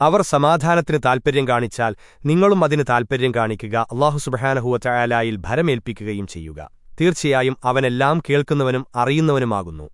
അവർ സമാധാനത്തിന് താൽപര്യം കാണിച്ചാൽ നിങ്ങളും അതിന് താൽപര്യം കാണിക്കുക അള്ളാഹു സുബഹാനഹുവറ്റായാലായിൽ ഭരമേൽപ്പിക്കുകയും ചെയ്യുക. തീർച്ചയായും അവനെല്ലാം കേൾക്കുന്നവനും അറിയുന്നവനുമാകുന്നു.